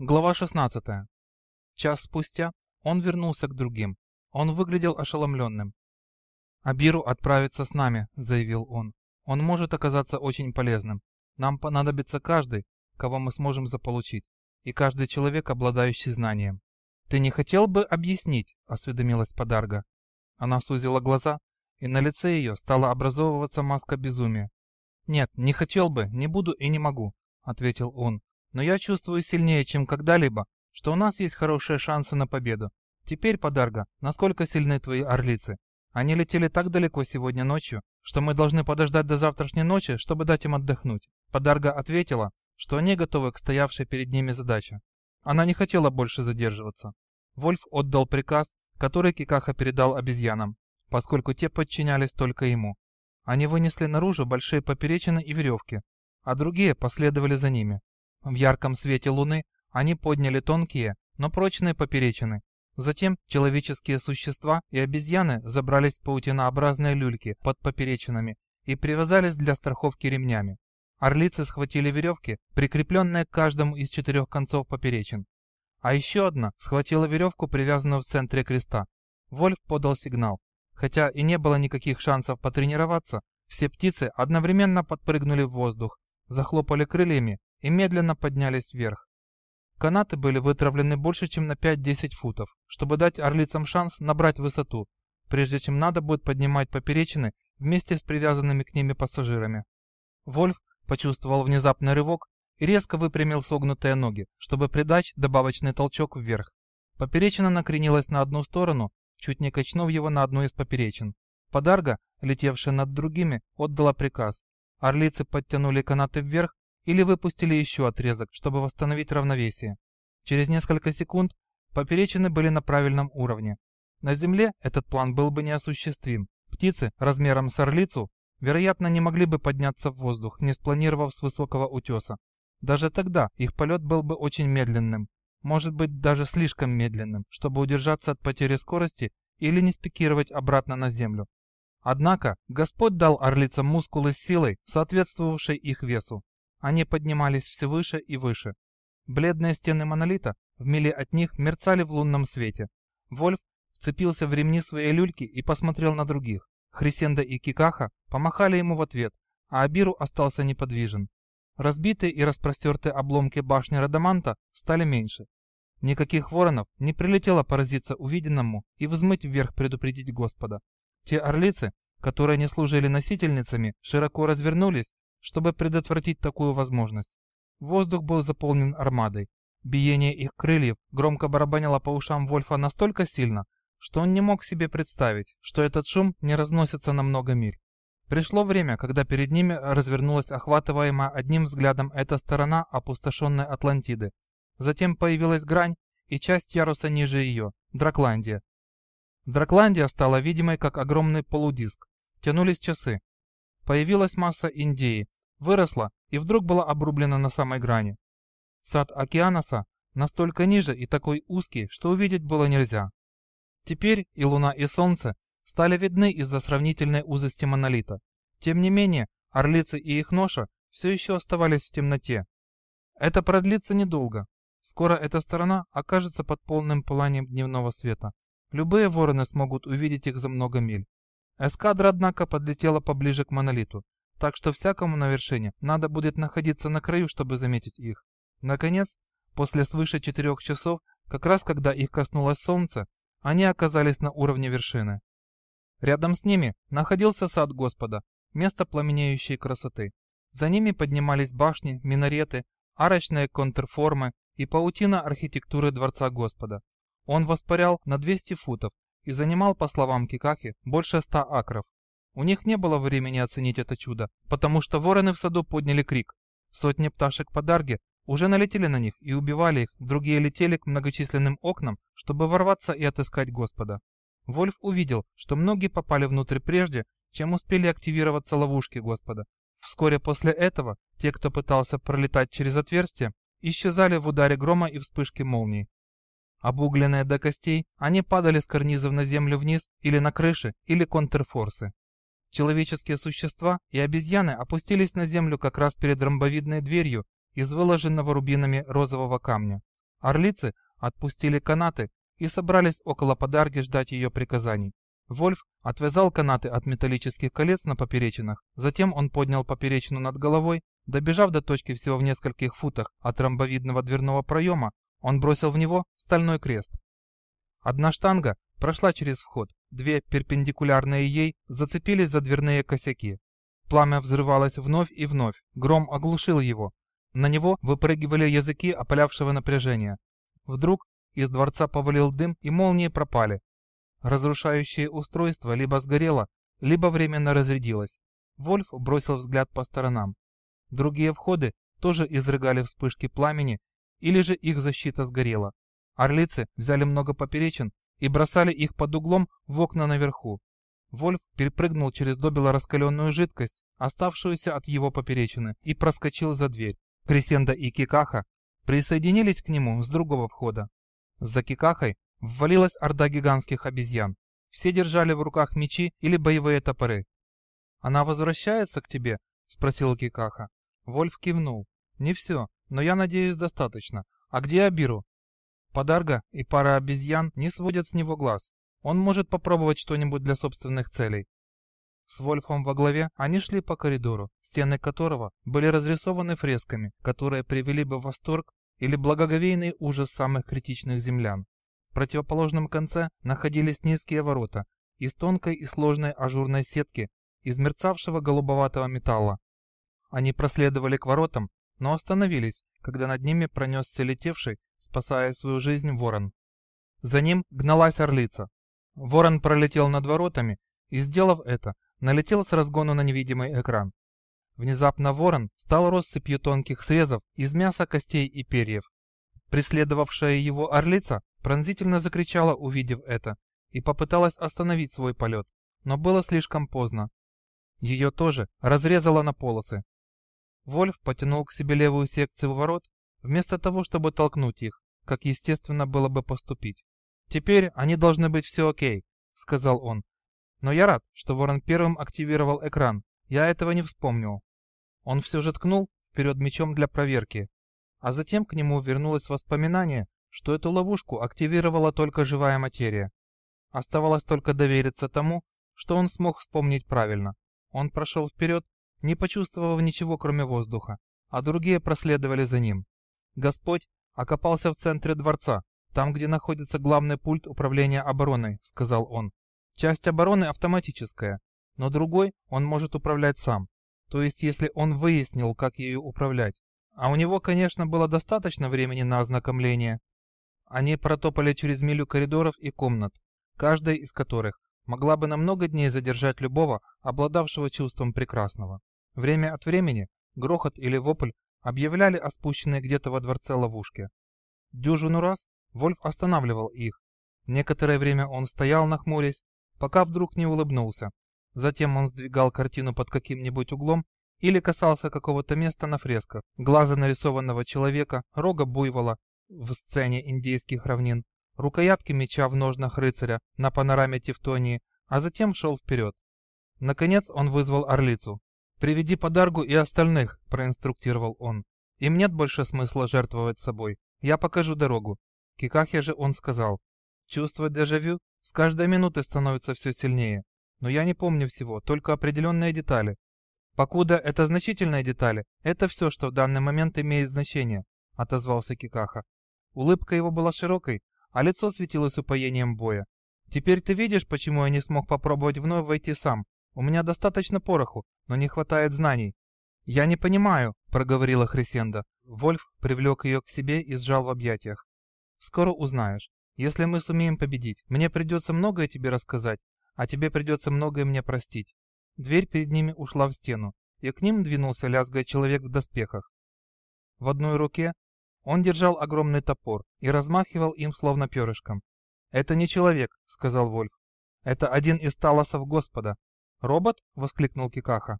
Глава 16. Час спустя он вернулся к другим. Он выглядел ошеломленным. «Абиру отправится с нами», — заявил он. «Он может оказаться очень полезным. Нам понадобится каждый, кого мы сможем заполучить, и каждый человек, обладающий знанием». «Ты не хотел бы объяснить?» — осведомилась Подарга. Она сузила глаза, и на лице ее стала образовываться маска безумия. «Нет, не хотел бы, не буду и не могу», — ответил он но я чувствую сильнее, чем когда-либо, что у нас есть хорошие шансы на победу. Теперь, Подарга, насколько сильны твои орлицы? Они летели так далеко сегодня ночью, что мы должны подождать до завтрашней ночи, чтобы дать им отдохнуть. Подарга ответила, что они готовы к стоявшей перед ними задаче. Она не хотела больше задерживаться. Вольф отдал приказ, который Кикаха передал обезьянам, поскольку те подчинялись только ему. Они вынесли наружу большие поперечины и веревки, а другие последовали за ними. В ярком свете луны они подняли тонкие, но прочные поперечины. Затем человеческие существа и обезьяны забрались в паутинообразные люльки под поперечинами и привязались для страховки ремнями. Орлицы схватили веревки, прикрепленные к каждому из четырех концов поперечин. А еще одна схватила веревку, привязанную в центре креста. Вольф подал сигнал. Хотя и не было никаких шансов потренироваться, все птицы одновременно подпрыгнули в воздух, захлопали крыльями и медленно поднялись вверх. Канаты были вытравлены больше, чем на 5-10 футов, чтобы дать орлицам шанс набрать высоту, прежде чем надо будет поднимать поперечины вместе с привязанными к ними пассажирами. Вольф почувствовал внезапный рывок и резко выпрямил согнутые ноги, чтобы придать добавочный толчок вверх. Поперечина накренилась на одну сторону, чуть не качнув его на одну из поперечин. Подарга, летевшая над другими, отдала приказ. Орлицы подтянули канаты вверх или выпустили еще отрезок, чтобы восстановить равновесие. Через несколько секунд поперечины были на правильном уровне. На Земле этот план был бы неосуществим. Птицы размером с орлицу, вероятно, не могли бы подняться в воздух, не спланировав с высокого утеса. Даже тогда их полет был бы очень медленным, может быть даже слишком медленным, чтобы удержаться от потери скорости или не спикировать обратно на Землю. Однако Господь дал орлицам мускулы с силой, соответствовавшей их весу. Они поднимались все выше и выше. Бледные стены монолита в миле от них мерцали в лунном свете. Вольф вцепился в ремни своей люльки и посмотрел на других. Хрисенда и Кикаха помахали ему в ответ, а Абиру остался неподвижен. Разбитые и распростертые обломки башни Радаманта стали меньше. Никаких воронов не прилетело поразиться увиденному и взмыть вверх предупредить Господа. Те орлицы, которые не служили носительницами, широко развернулись чтобы предотвратить такую возможность. Воздух был заполнен армадой. Биение их крыльев громко барабанило по ушам Вольфа настолько сильно, что он не мог себе представить, что этот шум не разносится на много миль. Пришло время, когда перед ними развернулась охватываемая одним взглядом эта сторона опустошенной Атлантиды. Затем появилась грань и часть яруса ниже ее – Дракландия. Дракландия стала видимой, как огромный полудиск. Тянулись часы. Появилась масса Индии, выросла и вдруг была обрублена на самой грани. Сад Океаноса настолько ниже и такой узкий, что увидеть было нельзя. Теперь и Луна, и Солнце стали видны из-за сравнительной узости монолита. Тем не менее, орлицы и их ноша все еще оставались в темноте. Это продлится недолго. Скоро эта сторона окажется под полным пыланием дневного света. Любые вороны смогут увидеть их за много миль. Эскадра, однако, подлетела поближе к монолиту так что всякому на вершине надо будет находиться на краю, чтобы заметить их. Наконец, после свыше четырех часов, как раз когда их коснулось солнце, они оказались на уровне вершины. Рядом с ними находился сад Господа, место пламенеющей красоты. За ними поднимались башни, минареты, арочные контрформы и паутина архитектуры Дворца Господа. Он воспарял на 200 футов и занимал, по словам Кикахи, больше 100 акров. У них не было времени оценить это чудо, потому что вороны в саду подняли крик. Сотни пташек подарги уже налетели на них и убивали их, другие летели к многочисленным окнам, чтобы ворваться и отыскать Господа. Вольф увидел, что многие попали внутрь прежде, чем успели активироваться ловушки Господа. Вскоре после этого те, кто пытался пролетать через отверстие, исчезали в ударе грома и вспышке молнии. Обугленные до костей, они падали с карнизов на землю вниз или на крыши, или контрфорсы. Человеческие существа и обезьяны опустились на землю как раз перед ромбовидной дверью из выложенного рубинами розового камня. Орлицы отпустили канаты и собрались около подарки ждать ее приказаний. Вольф отвязал канаты от металлических колец на поперечинах, затем он поднял поперечину над головой, добежав до точки всего в нескольких футах от ромбовидного дверного проема, он бросил в него стальной крест. Одна штанга прошла через вход, две, перпендикулярные ей, зацепились за дверные косяки. Пламя взрывалось вновь и вновь, гром оглушил его. На него выпрыгивали языки опалявшего напряжения. Вдруг из дворца повалил дым, и молнии пропали. Разрушающее устройство либо сгорело, либо временно разрядилось. Вольф бросил взгляд по сторонам. Другие входы тоже изрыгали вспышки пламени, или же их защита сгорела. Орлицы взяли много поперечин и бросали их под углом в окна наверху. Вольф перепрыгнул через добело раскаленную жидкость, оставшуюся от его поперечины, и проскочил за дверь. Кресенда и Кикаха присоединились к нему с другого входа. За Кикахой ввалилась орда гигантских обезьян. Все держали в руках мечи или боевые топоры. «Она возвращается к тебе?» — спросил Кикаха. Вольф кивнул. «Не все, но я надеюсь достаточно. А где Абиру?» Подарга и пара обезьян не сводят с него глаз. Он может попробовать что-нибудь для собственных целей. С Вольфом во главе они шли по коридору, стены которого были разрисованы фресками, которые привели бы в восторг или благоговейный ужас самых критичных землян. В противоположном конце находились низкие ворота из тонкой и сложной ажурной сетки из мерцавшего голубоватого металла. Они проследовали к воротам, но остановились, когда над ними пронесся летевший спасая свою жизнь ворон. За ним гналась орлица. Ворон пролетел над воротами и, сделав это, налетел с разгону на невидимый экран. Внезапно ворон стал россыпью тонких срезов из мяса, костей и перьев. Преследовавшая его орлица пронзительно закричала, увидев это, и попыталась остановить свой полет, но было слишком поздно. Ее тоже разрезало на полосы. Вольф потянул к себе левую секцию ворот вместо того, чтобы толкнуть их, как естественно было бы поступить. «Теперь они должны быть все окей», — сказал он. «Но я рад, что Ворон первым активировал экран. Я этого не вспомнил». Он все же ткнул вперед мечом для проверки. А затем к нему вернулось воспоминание, что эту ловушку активировала только живая материя. Оставалось только довериться тому, что он смог вспомнить правильно. Он прошел вперед, не почувствовав ничего кроме воздуха, а другие проследовали за ним. Господь окопался в центре дворца, там, где находится главный пульт управления обороной, сказал он. Часть обороны автоматическая, но другой он может управлять сам. То есть, если он выяснил, как ею управлять. А у него, конечно, было достаточно времени на ознакомление. Они протопали через милю коридоров и комнат, каждая из которых могла бы на много дней задержать любого, обладавшего чувством прекрасного. Время от времени грохот или вопль объявляли о спущенной где-то во дворце ловушке. Дюжину раз Вольф останавливал их. Некоторое время он стоял нахмурясь, пока вдруг не улыбнулся. Затем он сдвигал картину под каким-нибудь углом или касался какого-то места на фресках, глаза нарисованного человека, рога буйвола в сцене индейских равнин, рукоятки меча в ножнах рыцаря на панораме Тевтонии, а затем шел вперед. Наконец он вызвал орлицу. «Приведи подаргу и остальных», — проинструктировал он. «Им нет больше смысла жертвовать собой. Я покажу дорогу». Кикахе же он сказал. «Чувство дежавю с каждой минуты становится все сильнее. Но я не помню всего, только определенные детали. Покуда это значительные детали, это все, что в данный момент имеет значение», — отозвался Кикаха. Улыбка его была широкой, а лицо светилось упоением боя. «Теперь ты видишь, почему я не смог попробовать вновь войти сам, у меня достаточно пороху, но не хватает знаний. Я не понимаю, проговорила Хрисенда. Вольф привлек ее к себе и сжал в объятиях. Скоро узнаешь. Если мы сумеем победить, мне придется многое тебе рассказать, а тебе придется многое мне простить. Дверь перед ними ушла в стену, и к ним двинулся лязгая человек в доспехах. В одной руке он держал огромный топор и размахивал им словно перышком. «Это не человек», — сказал Вольф. «Это один из талосов Господа, «Робот?» — воскликнул Кикаха.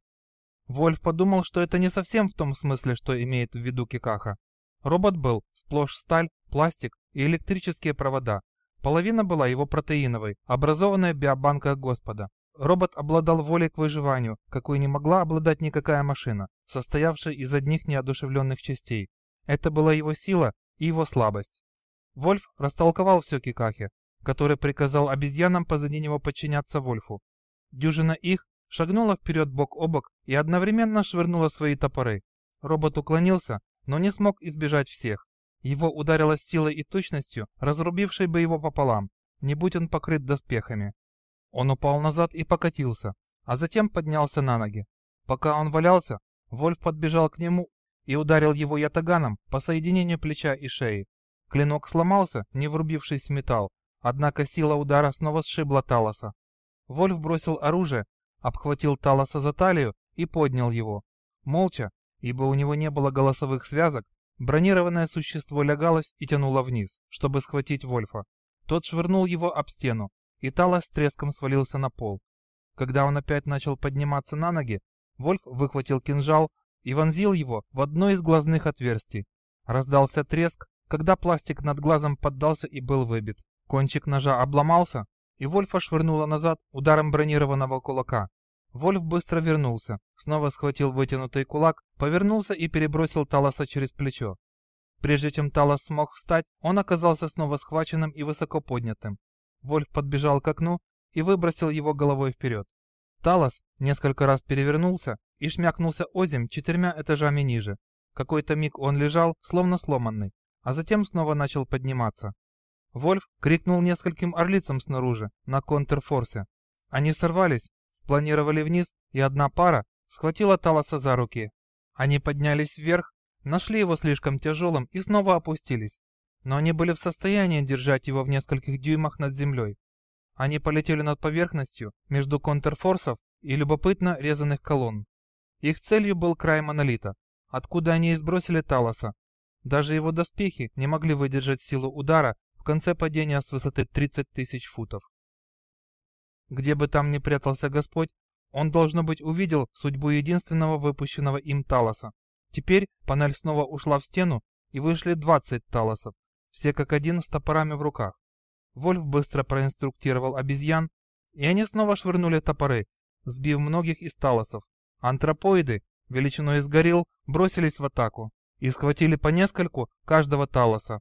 Вольф подумал, что это не совсем в том смысле, что имеет в виду Кикаха. Робот был сплошь сталь, пластик и электрические провода. Половина была его протеиновой, образованной в биобанках Господа. Робот обладал волей к выживанию, какой не могла обладать никакая машина, состоявшая из одних неодушевленных частей. Это была его сила и его слабость. Вольф растолковал все Кикахе, который приказал обезьянам позади него подчиняться Вольфу. Дюжина их шагнула вперед бок о бок и одновременно швырнула свои топоры. Робот уклонился, но не смог избежать всех. Его ударило силой и точностью, разрубившей бы его пополам, не будь он покрыт доспехами. Он упал назад и покатился, а затем поднялся на ноги. Пока он валялся, Вольф подбежал к нему и ударил его ятаганом по соединению плеча и шеи. Клинок сломался, не врубившись в металл, однако сила удара снова сшибла Талоса. Вольф бросил оружие, обхватил Талоса за талию и поднял его. Молча, ибо у него не было голосовых связок, бронированное существо лягалось и тянуло вниз, чтобы схватить Вольфа. Тот швырнул его об стену, и Талос треском свалился на пол. Когда он опять начал подниматься на ноги, Вольф выхватил кинжал и вонзил его в одно из глазных отверстий. Раздался треск, когда пластик над глазом поддался и был выбит. Кончик ножа обломался, и Вольфа швырнуло назад ударом бронированного кулака. Вольф быстро вернулся, снова схватил вытянутый кулак, повернулся и перебросил Талоса через плечо. Прежде чем Талос смог встать, он оказался снова схваченным и высоко поднятым. Вольф подбежал к окну и выбросил его головой вперед. Талос несколько раз перевернулся и шмякнулся озим четырьмя этажами ниже. Какой-то миг он лежал, словно сломанный, а затем снова начал подниматься. Вольф крикнул нескольким орлицам снаружи, на контрфорсе. Они сорвались, спланировали вниз, и одна пара схватила Талоса за руки. Они поднялись вверх, нашли его слишком тяжелым и снова опустились. Но они были в состоянии держать его в нескольких дюймах над землей. Они полетели над поверхностью между контрфорсов и любопытно резаных колонн. Их целью был край монолита, откуда они и сбросили Талоса. Даже его доспехи не могли выдержать силу удара в конце падения с высоты 30 тысяч футов. Где бы там ни прятался Господь, он, должно быть, увидел судьбу единственного выпущенного им Талоса. Теперь панель снова ушла в стену, и вышли 20 Талосов, все как один с топорами в руках. Вольф быстро проинструктировал обезьян, и они снова швырнули топоры, сбив многих из Талосов. Антропоиды, величиной из горилл, бросились в атаку и схватили по нескольку каждого Талоса.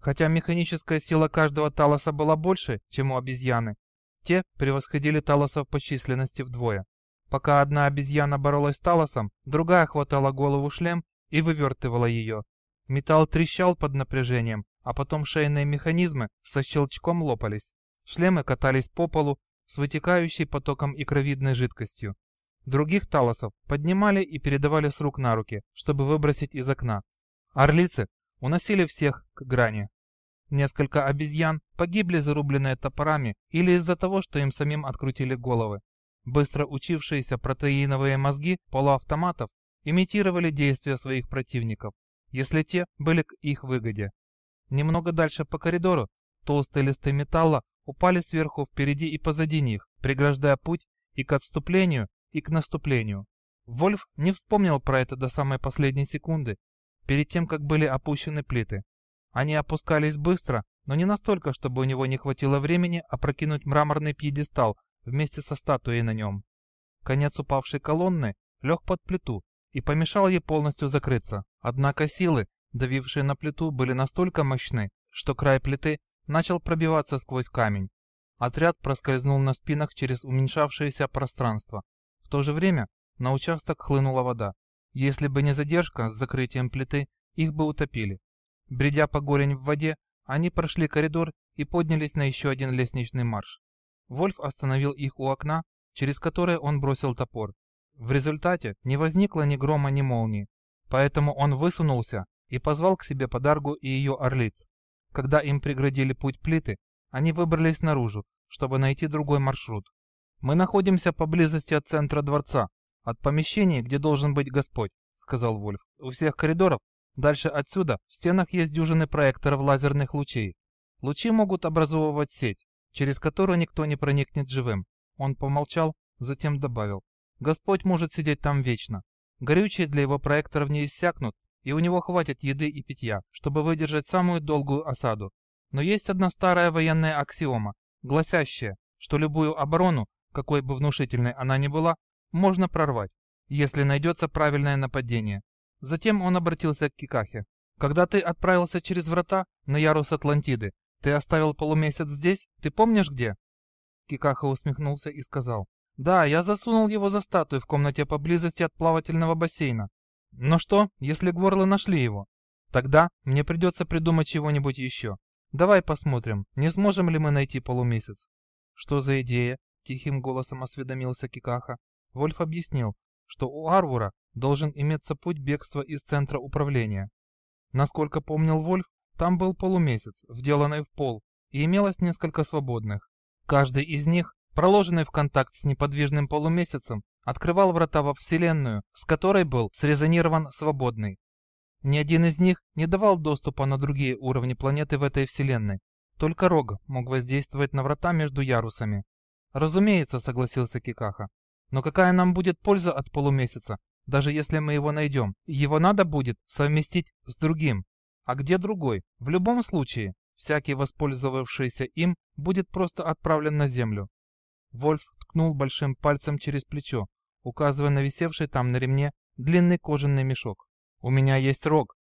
Хотя механическая сила каждого талоса была больше, чем у обезьяны, те превосходили талосов по численности вдвое. Пока одна обезьяна боролась с талосом, другая хватала голову шлем и вывертывала ее. Металл трещал под напряжением, а потом шейные механизмы со щелчком лопались. Шлемы катались по полу с вытекающей потоком икровидной жидкостью. Других талосов поднимали и передавали с рук на руки, чтобы выбросить из окна. Орлицы уносили всех к грани. Несколько обезьян погибли зарубленные топорами или из-за того, что им самим открутили головы. Быстро учившиеся протеиновые мозги полуавтоматов имитировали действия своих противников, если те были к их выгоде. Немного дальше по коридору толстые листы металла упали сверху впереди и позади них, преграждая путь и к отступлению, и к наступлению. Вольф не вспомнил про это до самой последней секунды, перед тем, как были опущены плиты. Они опускались быстро, но не настолько, чтобы у него не хватило времени опрокинуть мраморный пьедестал вместе со статуей на нем. Конец упавшей колонны лег под плиту и помешал ей полностью закрыться. Однако силы, давившие на плиту, были настолько мощны, что край плиты начал пробиваться сквозь камень. Отряд проскользнул на спинах через уменьшавшееся пространство. В то же время на участок хлынула вода. Если бы не задержка с закрытием плиты, их бы утопили. Бредя по голень в воде, они прошли коридор и поднялись на еще один лестничный марш. Вольф остановил их у окна, через которое он бросил топор. В результате не возникло ни грома, ни молнии, поэтому он высунулся и позвал к себе подаргу и ее орлиц. Когда им преградили путь плиты, они выбрались наружу, чтобы найти другой маршрут. «Мы находимся поблизости от центра дворца, «От помещений, где должен быть Господь», — сказал Вольф. «У всех коридоров, дальше отсюда, в стенах есть дюжины проекторов лазерных лучей. Лучи могут образовывать сеть, через которую никто не проникнет живым». Он помолчал, затем добавил. «Господь может сидеть там вечно. Горючие для его проекторов не иссякнут, и у него хватит еды и питья, чтобы выдержать самую долгую осаду. Но есть одна старая военная аксиома, гласящая, что любую оборону, какой бы внушительной она ни была, можно прорвать, если найдется правильное нападение. Затем он обратился к Кикахе. Когда ты отправился через врата на ярус Атлантиды, ты оставил полумесяц здесь? Ты помнишь где?» Кикаха усмехнулся и сказал. «Да, я засунул его за статую в комнате поблизости от плавательного бассейна. Но что, если гворлы нашли его? Тогда мне придется придумать чего-нибудь еще. Давай посмотрим, не сможем ли мы найти полумесяц». «Что за идея?» — тихим голосом осведомился Кикаха. Вольф объяснил, что у Арвура должен иметься путь бегства из центра управления. Насколько помнил Вольф, там был полумесяц, вделанный в пол, и имелось несколько свободных. Каждый из них, проложенный в контакт с неподвижным полумесяцем, открывал врата во Вселенную, с которой был срезонирован свободный. Ни один из них не давал доступа на другие уровни планеты в этой Вселенной. Только Рог мог воздействовать на врата между ярусами. «Разумеется», — согласился Кикаха. «Но какая нам будет польза от полумесяца, даже если мы его найдем? Его надо будет совместить с другим. А где другой? В любом случае, всякий воспользовавшийся им будет просто отправлен на Землю». Вольф ткнул большим пальцем через плечо, указывая на висевший там на ремне длинный кожаный мешок. «У меня есть рог».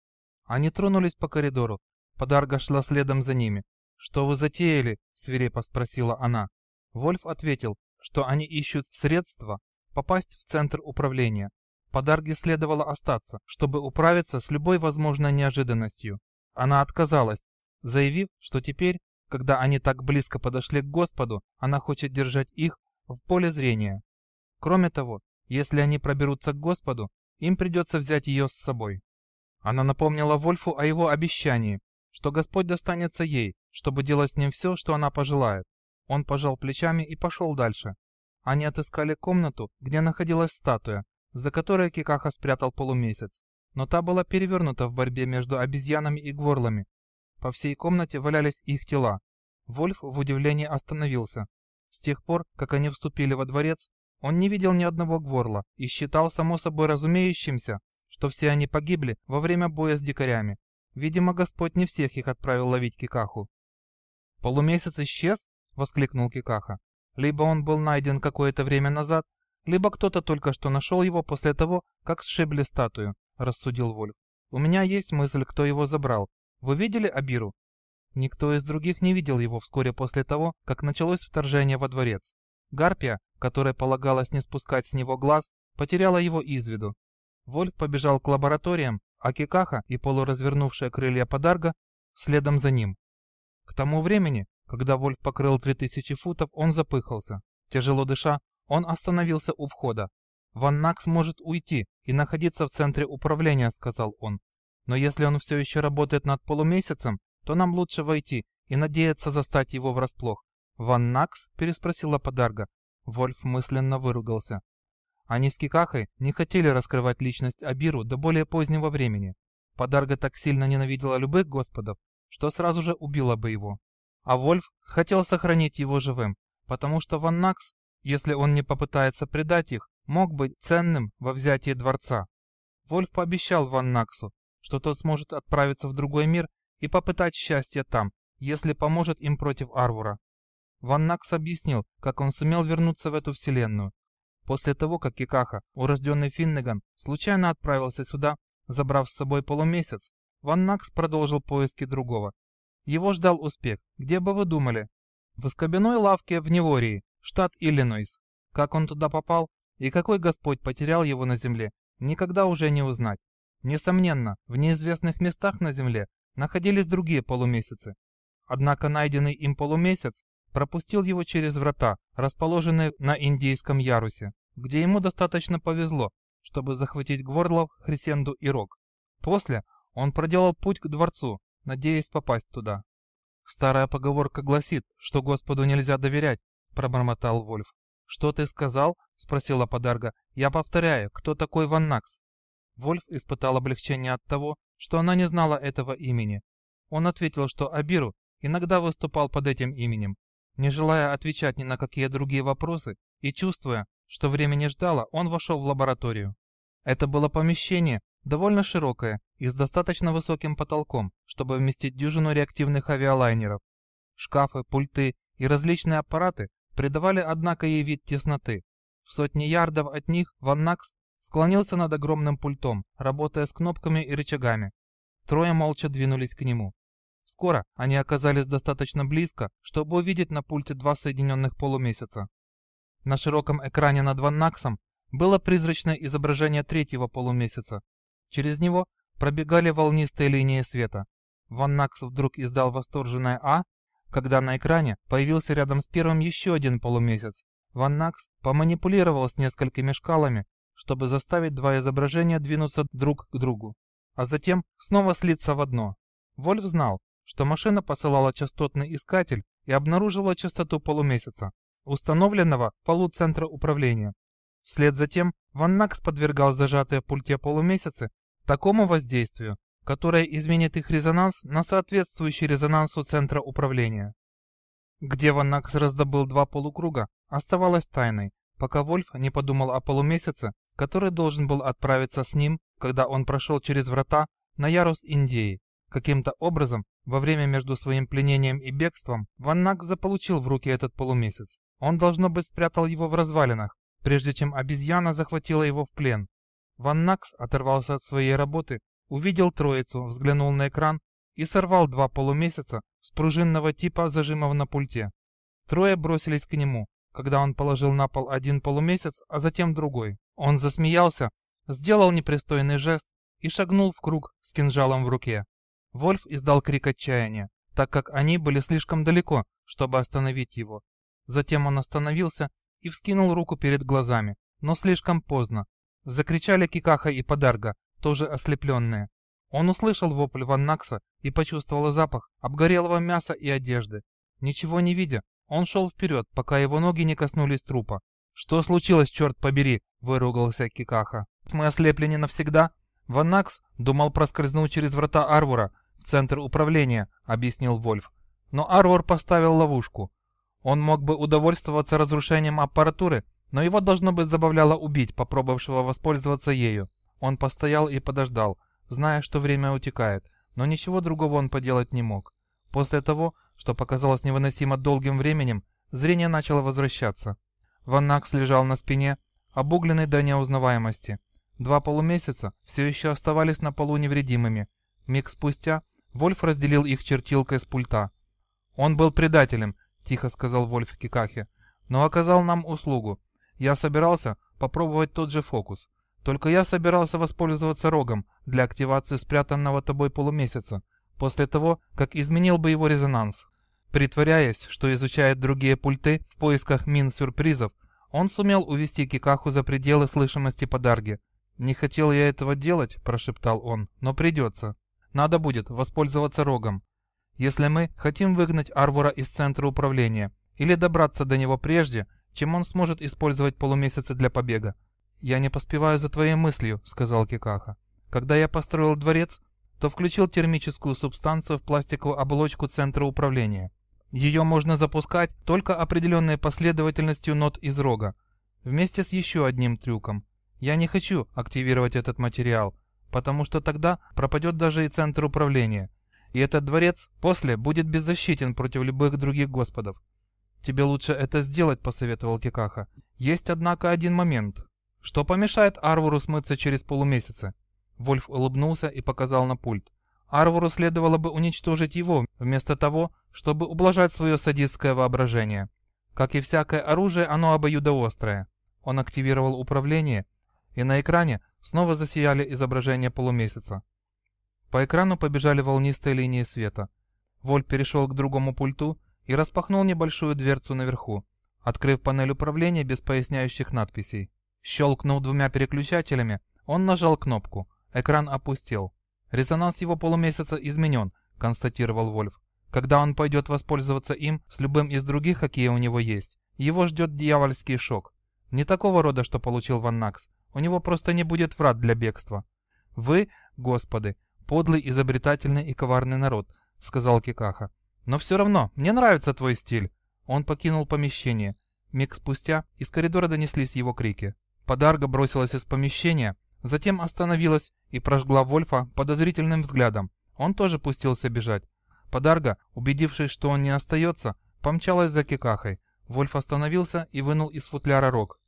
Они тронулись по коридору. Подарга шла следом за ними. «Что вы затеяли?» – свирепо спросила она. Вольф ответил, что они ищут средства попасть в центр управления. Подарге следовало остаться, чтобы управиться с любой возможной неожиданностью. Она отказалась, заявив, что теперь, когда они так близко подошли к Господу, она хочет держать их в поле зрения. Кроме того, если они проберутся к Господу, им придется взять ее с собой. Она напомнила Вольфу о его обещании, что Господь достанется ей, чтобы делать с ним все, что она пожелает. Он пожал плечами и пошел дальше. Они отыскали комнату, где находилась статуя, за которой Кикаха спрятал полумесяц. Но та была перевернута в борьбе между обезьянами и гворлами. По всей комнате валялись их тела. Вольф в удивлении остановился. С тех пор, как они вступили во дворец, он не видел ни одного гворла и считал само собой разумеющимся, что все они погибли во время боя с дикарями. Видимо, Господь не всех их отправил ловить Кикаху. «Полумесяц исчез?» — воскликнул Кикаха. «Либо он был найден какое-то время назад, либо кто-то только что нашел его после того, как сшибли статую», — рассудил Вольф. «У меня есть мысль, кто его забрал. Вы видели Абиру?» Никто из других не видел его вскоре после того, как началось вторжение во дворец. Гарпия, которая полагалось не спускать с него глаз, потеряла его из виду. Вольф побежал к лабораториям, а Кикаха и полуразвернувшая крылья подарга следом за ним. К тому времени, когда Вольф покрыл 3000 футов, он запыхался. Тяжело дыша, он остановился у входа. «Ван Накс может уйти и находиться в центре управления», — сказал он. «Но если он все еще работает над полумесяцем, то нам лучше войти и надеяться застать его врасплох». «Ван Накс?» — переспросила Подарга. Вольф мысленно выругался. Они с Кикахой не хотели раскрывать личность Абиру до более позднего времени. Подарга так сильно ненавидела любых господов, что сразу же убила бы его. А Вольф хотел сохранить его живым, потому что Ван Накс если он не попытается предать их, мог быть ценным во взятии дворца. Вольф пообещал Ван Наксу, что тот сможет отправиться в другой мир и попытать счастье там, если поможет им против Арвура. Ван Накс объяснил, как он сумел вернуться в эту вселенную. После того, как Кикаха, урожденный Финнеган, случайно отправился сюда, забрав с собой полумесяц, Ван Накс продолжил поиски другого. Его ждал успех, где бы вы думали? В скобяной лавке в Невории, штат Иллинойс. Как он туда попал и какой Господь потерял его на земле, никогда уже не узнать. Несомненно, в неизвестных местах на земле находились другие полумесяцы. Однако найденный им полумесяц пропустил его через врата, расположенные на Индийском ярусе, где ему достаточно повезло, чтобы захватить Гвордлов, Хрисенду и Рог. После он проделал путь к дворцу, надеясь попасть туда. Старая поговорка гласит, что Господу нельзя доверять, — пробормотал Вольф. «Что ты сказал?» — спросила Подарга. «Я повторяю, кто такой Ван Накс?» Вольф испытал облегчение от того, что она не знала этого имени. Он ответил, что Абиру иногда выступал под этим именем. Не желая отвечать ни на какие другие вопросы и чувствуя, что время не ждало, он вошел в лабораторию. Это было помещение, довольно широкое и с достаточно высоким потолком, чтобы вместить дюжину реактивных авиалайнеров. Шкафы, пульты и различные аппараты придавали, однако, ей вид тесноты. В сотни ярдов от них Ван Накс склонился над огромным пультом, работая с кнопками и рычагами. Трое молча двинулись к нему. Скоро они оказались достаточно близко, чтобы увидеть на пульте два соединенных полумесяца. На широком экране над Ваннаксом было призрачное изображение третьего полумесяца. Через него пробегали волнистые линии света. Ваннакс вдруг издал восторженное «А», когда на экране появился рядом с первым еще один полумесяц. Ваннакс поманипулировал с несколькими шкалами, чтобы заставить два изображения двинуться друг к другу, а затем снова слиться в одно. Вольф знал, что машина посылала частотный искатель и обнаружила частоту полумесяца, установленного в полу центра управления. Вслед за тем Ван Накс подвергал зажатые в пульте полумесяцы такому воздействию, которое изменит их резонанс на соответствующий резонансу центра управления. Где Ван Накс раздобыл два полукруга, оставалось тайной, пока Вольф не подумал о полумесяце, который должен был отправиться с ним, когда он прошел через врата на ярус Индии. Каким-то образом, во время между своим пленением и бегством, Ван Накс заполучил в руки этот полумесяц. Он, должно быть, спрятал его в развалинах, прежде чем обезьяна захватила его в плен. Ван Накс оторвался от своей работы, увидел троицу, взглянул на экран и сорвал два полумесяца с пружинного типа зажимов на пульте. Трое бросились к нему, когда он положил на пол один полумесяц, а затем другой. Он засмеялся, сделал непристойный жест и шагнул в круг с кинжалом в руке. Вольф издал крик отчаяния, так как они были слишком далеко, чтобы остановить его. Затем он остановился и вскинул руку перед глазами, но слишком поздно. Закричали Кикаха и Подарга, тоже ослепленные. Он услышал вопль Ван Накса и почувствовал запах обгорелого мяса и одежды. Ничего не видя, он шел вперед, пока его ноги не коснулись трупа. «Что случилось, черт побери?» – выругался Кикаха. «Мы ослеплены навсегда?» Ван Накс думал проскользнуть через врата Арвура в центр управления, объяснил Вольф. Но Арвур поставил ловушку. Он мог бы удовольствоваться разрушением аппаратуры, но его должно быть забавляло убить попробовавшего воспользоваться ею. Он постоял и подождал, зная, что время утекает, но ничего другого он поделать не мог. После того, что показалось невыносимо долгим временем, зрение начало возвращаться. Ваннакс лежал на спине, обугленный до неузнаваемости. Два полумесяца все еще оставались на полу невредимыми. Миг спустя Вольф разделил их чертилкой с пульта. Он был предателем, тихо сказал Вольф Кикахе, но оказал нам услугу. Я собирался попробовать тот же фокус. Только я собирался воспользоваться рогом для активации спрятанного тобой полумесяца, после того, как изменил бы его резонанс. Притворяясь, что изучает другие пульты в поисках мин-сюрпризов, он сумел увести Кикаху за пределы слышимости подарги. «Не хотел я этого делать», – прошептал он, – «но придется. Надо будет воспользоваться рогом. Если мы хотим выгнать Арвура из центра управления или добраться до него прежде, чем он сможет использовать полумесяцы для побега. «Я не поспеваю за твоей мыслью», — сказал Кикаха. «Когда я построил дворец, то включил термическую субстанцию в пластиковую оболочку центра управления. Ее можно запускать только определенной последовательностью нот из рога, вместе с еще одним трюком. Я не хочу активировать этот материал, потому что тогда пропадет даже и центр управления и этот дворец после будет беззащитен против любых других господов. Тебе лучше это сделать, посоветовал Кикаха. Есть, однако, один момент. Что помешает Арвуру смыться через полумесяцы? Вольф улыбнулся и показал на пульт. Арвуру следовало бы уничтожить его, вместо того, чтобы ублажать свое садистское воображение. Как и всякое оружие, оно обоюдоострое. Он активировал управление, и на экране снова засияли изображения полумесяца. По экрану побежали волнистые линии света. Воль перешел к другому пульту и распахнул небольшую дверцу наверху, открыв панель управления без поясняющих надписей. Щелкнув двумя переключателями, он нажал кнопку. Экран опустел. «Резонанс его полумесяца изменен», — констатировал Вольф. «Когда он пойдет воспользоваться им с любым из других, какие у него есть, его ждет дьявольский шок. Не такого рода, что получил Ван Накс. У него просто не будет врат для бегства. Вы, господы, подлый, изобретательный и коварный народ», — сказал Кикаха. «Но все равно, мне нравится твой стиль». Он покинул помещение. Миг спустя из коридора донеслись его крики. Подарга бросилась из помещения, затем остановилась и прожгла Вольфа подозрительным взглядом. Он тоже пустился бежать. Подарга, убедившись, что он не остается, помчалась за Кикахой. Вольф остановился и вынул из футляра рог.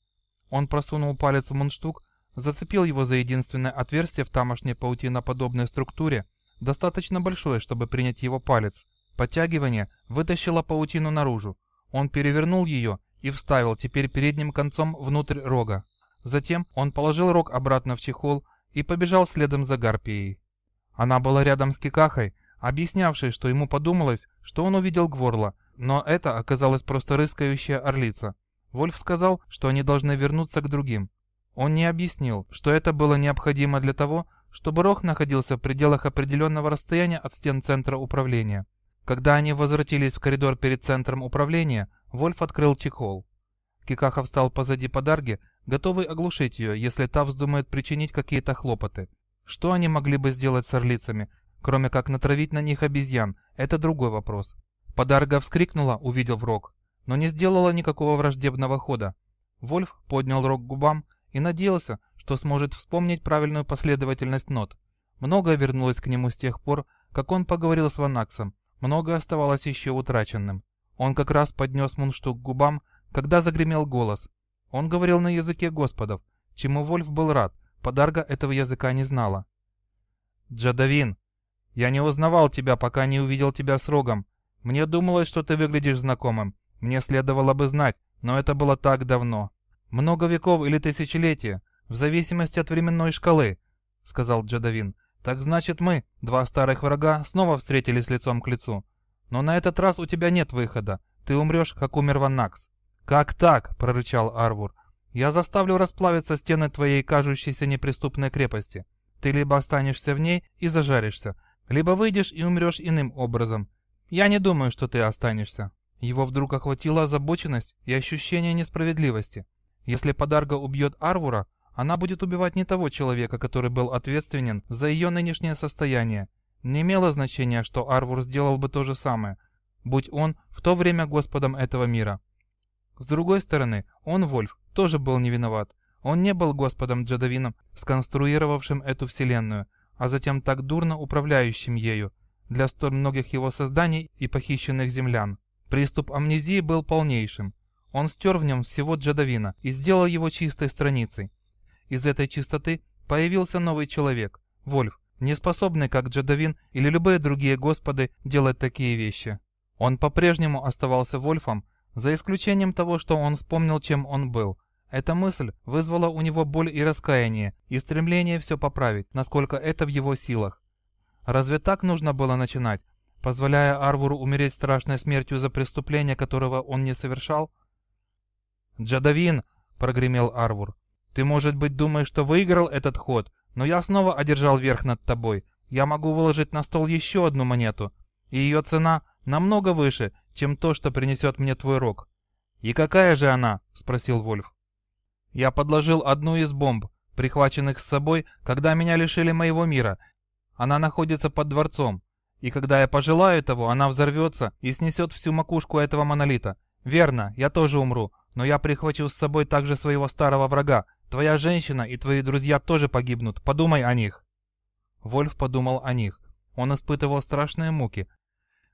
Он просунул палец в мундштук, зацепил его за единственное отверстие в тамошней паутиноподобной структуре, достаточно большое, чтобы принять его палец. Подтягивание вытащило паутину наружу. Он перевернул ее и вставил теперь передним концом внутрь рога. Затем он положил рог обратно в чехол и побежал следом за гарпией. Она была рядом с Кикахой, объяснявшей, что ему подумалось, что он увидел Гворла, но это оказалась просто рыскающая орлица. Вольф сказал, что они должны вернуться к другим. Он не объяснил, что это было необходимо для того, чтобы Рох находился в пределах определенного расстояния от стен центра управления. Когда они возвратились в коридор перед центром управления, Вольф открыл чехол. Кикаха встал позади подарги, готовый оглушить ее, если та вздумает причинить какие-то хлопоты. Что они могли бы сделать с орлицами, кроме как натравить на них обезьян, это другой вопрос. Подарга вскрикнула, увидев рог, но не сделала никакого враждебного хода. Вольф поднял рог к губам и надеялся, что сможет вспомнить правильную последовательность нот. Многое вернулось к нему с тех пор, как он поговорил с Ванаксом, многое оставалось еще утраченным. Он как раз поднес мундштук к губам, когда загремел голос. Он говорил на языке господов, чему Вольф был рад, подарга этого языка не знала. «Джадавин, я не узнавал тебя, пока не увидел тебя с рогом. Мне думалось, что ты выглядишь знакомым. Мне следовало бы знать, но это было так давно. Много веков или тысячелетия, в зависимости от временной шкалы», — сказал Джадавин. «Так значит мы, два старых врага, снова встретились лицом к лицу. Но на этот раз у тебя нет выхода. Ты умрешь, как умер Ван Накс». «Как так?» — прорычал Арвур. «Я заставлю расплавиться стены твоей кажущейся неприступной крепости. Ты либо останешься в ней и зажаришься, либо выйдешь и умрешь иным образом. Я не думаю, что ты останешься». Его вдруг охватила озабоченность и ощущение несправедливости. Если подарга убьет Арвура, она будет убивать не того человека, который был ответственен за ее нынешнее состояние. Не имело значения, что Арвур сделал бы то же самое, будь он в то время господом этого мира. С другой стороны, он, Вольф, тоже был не виноват. Он не был господом Джадавином, сконструировавшим эту вселенную, а затем так дурно управляющим ею, для столь многих его созданий и похищенных землян. Приступ амнезии был полнейшим. Он стер в нем всего Джадавина и сделал его чистой страницей. Из этой чистоты появился новый человек, Вольф, не способный, как Джадавин или любые другие господы, делать такие вещи. Он по-прежнему оставался Вольфом, за исключением того, что он вспомнил, чем он был. Эта мысль вызвала у него боль и раскаяние, и стремление все поправить, насколько это в его силах. Разве так нужно было начинать, позволяя Арвуру умереть страшной смертью за преступление, которого он не совершал? «Джадавин!» — прогремел Арвур. «Ты, может быть, думаешь, что выиграл этот ход, но я снова одержал верх над тобой. Я могу выложить на стол еще одну монету, и ее цена намного выше, чем то, что принесет мне твой рог. «И какая же она?» — спросил Вольф. «Я подложил одну из бомб, прихваченных с собой, когда меня лишили моего мира. Она находится под дворцом, и когда я пожелаю того, она взорвется и снесет всю макушку этого монолита. Верно, я тоже умру, но я прихвачу с собой также своего старого врага. Твоя женщина и твои друзья тоже погибнут. Подумай о них». Вольф подумал о них. Он испытывал страшные муки,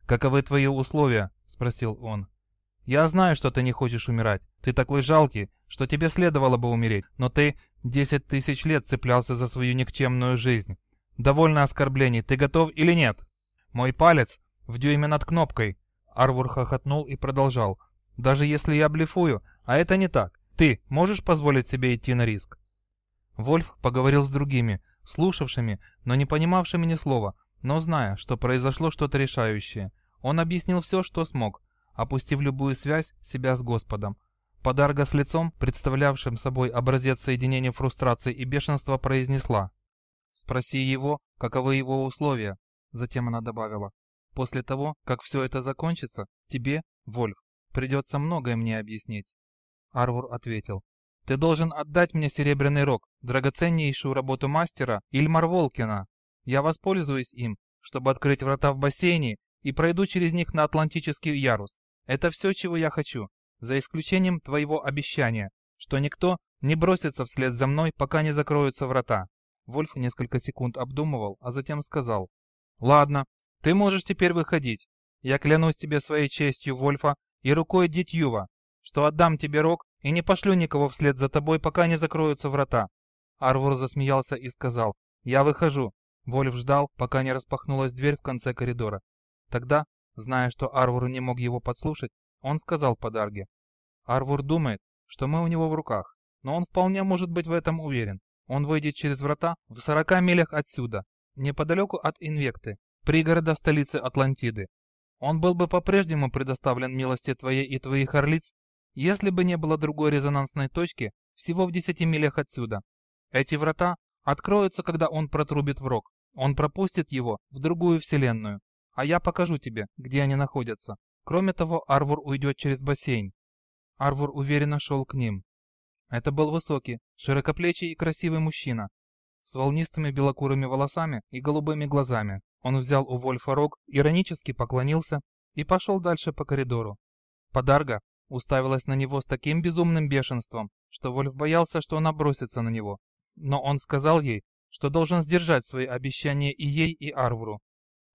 «Каковы твои условия?» — спросил он. «Я знаю, что ты не хочешь умирать. Ты такой жалкий, что тебе следовало бы умереть, но ты десять тысяч лет цеплялся за свою никчемную жизнь. Довольно оскорблений, ты готов или нет?» «Мой палец в дюйме над кнопкой!» Арвур хохотнул и продолжал. «Даже если я блефую, а это не так, ты можешь позволить себе идти на риск?» Вольф поговорил с другими, слушавшими, но не понимавшими ни слова, но зная, что произошло что-то решающее, он объяснил все, что смог, опустив любую связь себя с Господом. Подарга с лицом, представлявшим собой образец соединения фрустрации и бешенства, произнесла. «Спроси его, каковы его условия», затем она добавила. «После того, как все это закончится, тебе, Вольф, придется многое мне объяснить». Арвур ответил. «Ты должен отдать мне серебряный рог, драгоценнейшую работу мастера Ильмар Волкина, я воспользуюсь им, чтобы открыть врата в бассейне и пройду через них на Атлантический ярус. Это все, чего я хочу, за исключением твоего обещания, что никто не бросится вслед за мной, пока не закроются врата». Вольф несколько секунд обдумывал, а затем сказал. «Ладно, ты можешь теперь выходить. Я клянусь тебе своей честью, Вольфа, и рукой Дитюва, что отдам тебе рог и не пошлю никого вслед за тобой, пока не закроются врата». Арвур засмеялся и сказал. «Я выхожу. Вольф ждал, пока не распахнулась дверь в конце коридора. Тогда, зная, что Арвур не мог его подслушать, он сказал подарге. «Арвур думает, что мы у него в руках, но он вполне может быть в этом уверен. Он выйдет через врата в 40 милях отсюда, неподалеку от Инвекты, пригорода столицы Атлантиды. Он был бы по-прежнему предоставлен милости твоей и твоих орлиц, если бы не было другой резонансной точки всего в 10 милях отсюда. Эти врата откроются, когда он протрубит в рог. Он пропустит его в другую вселенную, а я покажу тебе, где они находятся. Кроме того, Арвур уйдет через бассейн. Арвур уверенно шел к ним. Это был высокий, широкоплечий и красивый мужчина, с волнистыми белокурыми волосами и голубыми глазами. Он взял у Вольфа рог, иронически поклонился и пошел дальше по коридору. Подарга уставилась на него с таким безумным бешенством, что Вольф боялся, что она бросится на него. Но он сказал ей, что должен сдержать свои обещания и ей, и Арвуру.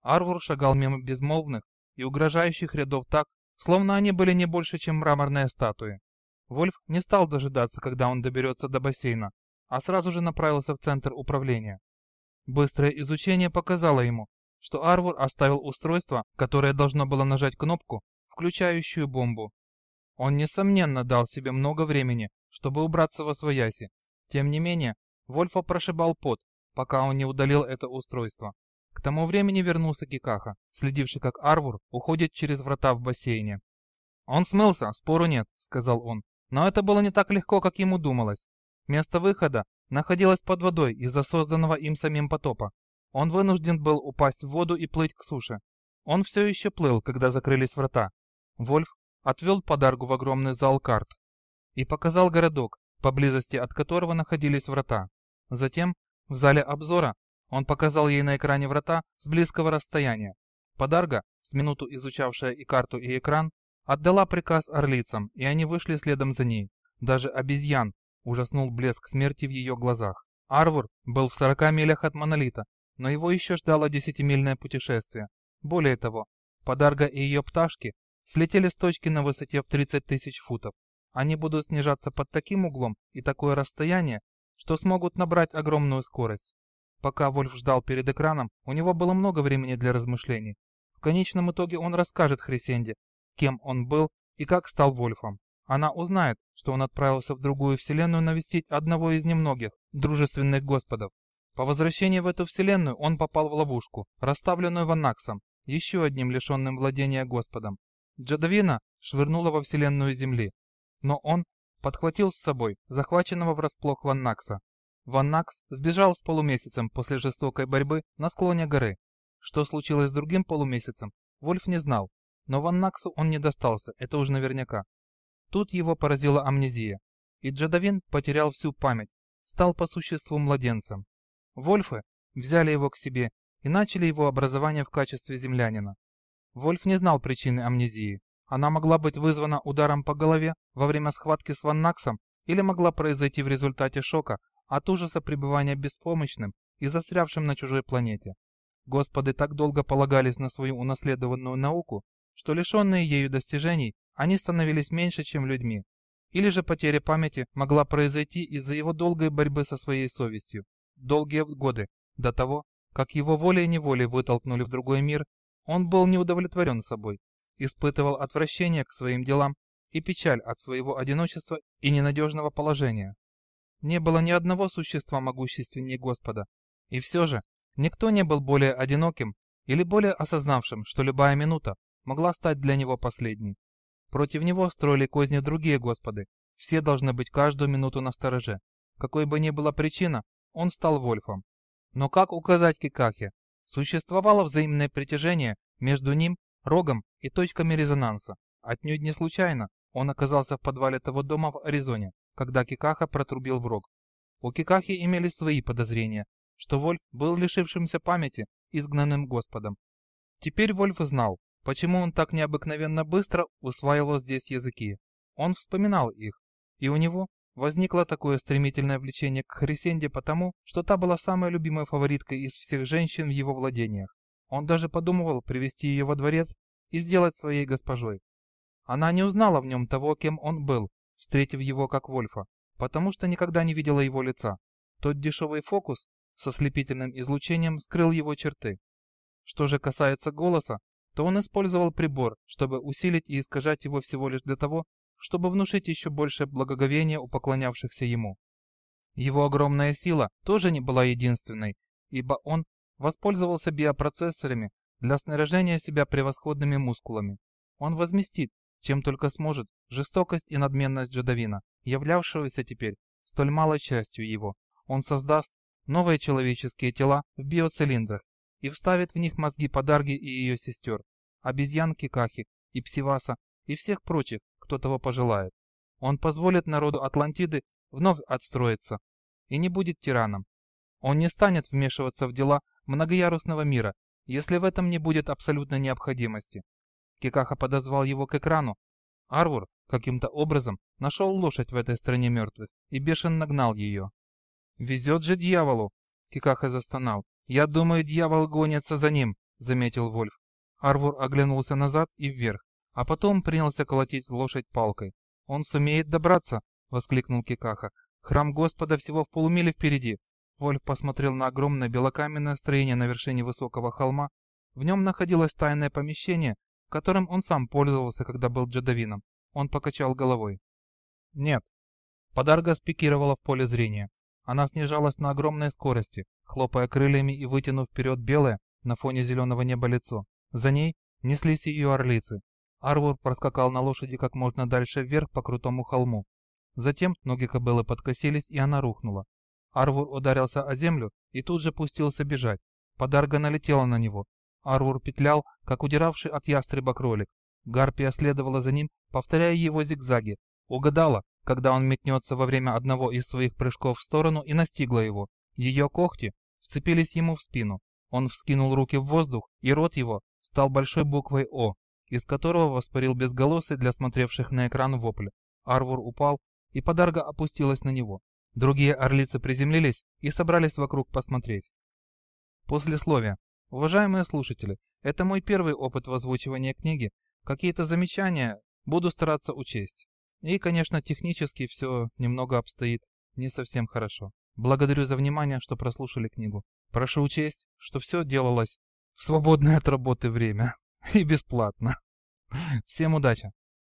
Арвур шагал мимо безмолвных и угрожающих рядов так, словно они были не больше, чем мраморные статуи. Вольф не стал дожидаться, когда он доберется до бассейна, а сразу же направился в центр управления. Быстрое изучение показало ему, что Арвур оставил устройство, которое должно было нажать кнопку, включающую бомбу. Он, несомненно, дал себе много времени, чтобы убраться во свояси. Тем не менее, Вольфа прошибал пот, пока он не удалил это устройство. К тому времени вернулся Кикаха, следивший, как Арвур уходит через врата в бассейне. «Он смылся, спору нет», — сказал он. Но это было не так легко, как ему думалось. Место выхода находилось под водой из-за созданного им самим потопа. Он вынужден был упасть в воду и плыть к суше. Он все еще плыл, когда закрылись врата. Вольф отвел подарку в огромный зал карт и показал городок, поблизости от которого находились врата. Затем, в зале обзора, он показал ей на экране врата с близкого расстояния. Подарга, с минуту изучавшая и карту, и экран, отдала приказ орлицам, и они вышли следом за ней. Даже обезьян ужаснул блеск смерти в ее глазах. Арвур был в 40 милях от Монолита, но его еще ждало десятимильное путешествие. Более того, Подарга и ее пташки слетели с точки на высоте в 30 тысяч футов. Они будут снижаться под таким углом и такое расстояние, что смогут набрать огромную скорость. Пока Вольф ждал перед экраном, у него было много времени для размышлений. В конечном итоге он расскажет Хрисенде, кем он был и как стал Вольфом. Она узнает, что он отправился в другую вселенную навестить одного из немногих дружественных господов. По возвращении в эту вселенную он попал в ловушку, расставленную Ванаксом, еще одним лишенным владения Господом. Джадавина швырнула во вселенную Земли, но он подхватил с собой захваченного врасплох Ваннакса. Ваннакс сбежал с полумесяцем после жестокой борьбы на склоне горы. Что случилось с другим полумесяцем, Вольф не знал, но Ваннаксу он не достался, это уж наверняка. Тут его поразила амнезия, и Джадавин потерял всю память, стал по существу младенцем. Вольфы взяли его к себе и начали его образование в качестве землянина. Вольф не знал причины амнезии. Она могла быть вызвана ударом по голове во время схватки с Ваннаксом или могла произойти в результате шока от ужаса пребывания беспомощным и застрявшим на чужой планете. Господы так долго полагались на свою унаследованную науку, что лишенные ею достижений, они становились меньше, чем людьми. Или же потеря памяти могла произойти из-за его долгой борьбы со своей совестью. Долгие годы, до того, как его волей-неволей вытолкнули в другой мир, он был неудовлетворен собой, испытывал отвращение к своим делам и печаль от своего одиночества и ненадежного положения. Не было ни одного существа могущественнее Господа, и все же никто не был более одиноким или более осознавшим, что любая минута могла стать для него последней. Против него строили козни другие господы, все должны быть каждую минуту на стороже. Какой бы ни была причина, он стал Вольфом. Но как указать Кикахе? Существовало взаимное притяжение между ним, рогом и точками резонанса. Отнюдь не случайно он оказался в подвале того дома в Аризоне, когда Кикаха протрубил в рог. У Кикахи имелись свои подозрения, что Вольф был лишившимся памяти, изгнанным Господом. Теперь Вольф знал, почему он так необыкновенно быстро усваивал здесь языки. Он вспоминал их, и у него Возникло такое стремительное влечение к Хрисенде потому, что та была самой любимой фавориткой из всех женщин в его владениях. Он даже подумывал привести ее во дворец и сделать своей госпожой. Она не узнала в нем того, кем он был, встретив его как Вольфа, потому что никогда не видела его лица. Тот дешевый фокус, со слепительным излучением скрыл его черты. Что же касается голоса, то он использовал прибор, чтобы усилить и искажать его всего лишь для того, чтобы внушить еще большее благоговение у поклонявшихся ему. Его огромная сила тоже не была единственной, ибо он воспользовался биопроцессорами для снаряжения себя превосходными мускулами. Он возместит, чем только сможет, жестокость и надменность Джадавина, являвшегося теперь столь малой частью его. Он создаст новые человеческие тела в биоцилиндрах и вставит в них мозги Подарги и ее сестер, обезьянки Кахи и Псиваса и всех прочих, кто того пожелает. Он позволит народу Атлантиды вновь отстроиться и не будет тираном. Он не станет вмешиваться в дела многоярусного мира, если в этом не будет абсолютной необходимости. Кикаха подозвал его к экрану. Арвур каким-то образом нашел лошадь в этой стране мертвых и бешено гнал ее. «Везет же дьяволу!» Кикаха застонал. «Я думаю, дьявол гонится за ним», — заметил Вольф. Арвур оглянулся назад и вверх, а потом принялся колотить лошадь палкой. «Он сумеет добраться!» — воскликнул Кикаха. «Храм Господа всего в полумиле впереди!» Вольф посмотрел на огромное белокаменное строение на вершине высокого холма. В нем находилось тайное помещение, которым он сам пользовался, когда был джедовином. Он покачал головой. «Нет». Подарга спикировала в поле зрения. Она снижалась на огромной скорости, хлопая крыльями и вытянув вперед белое на фоне зеленого неба лицо. За ней неслись ее орлицы. Арвур проскакал на лошади как можно дальше вверх по крутому холму. Затем ноги кобылы подкосились, и она рухнула. Арвур ударился о землю и тут же пустился бежать. Подарга налетела на него. Арвур петлял, как удиравший от ястреба кролик. Гарпия следовала за ним, повторяя его зигзаги. Угадала, когда он метнется во время одного из своих прыжков в сторону и настигла его. Ее когти вцепились ему в спину. Он вскинул руки в воздух, и рот его стал большой буквой «О», из которого воспарил безголосый для смотревших на экран вопль. Арвур упал, и подарга опустилась на него. Другие орлицы приземлились и собрались вокруг посмотреть. Послесловие. Уважаемые слушатели, это мой первый опыт в озвучивании книги. Какие-то замечания буду стараться учесть. И, конечно, технически все немного обстоит не совсем хорошо. Благодарю за внимание, что прослушали книгу. Прошу учесть, что все делалось в свободное от работы время и бесплатно. Всем удачи!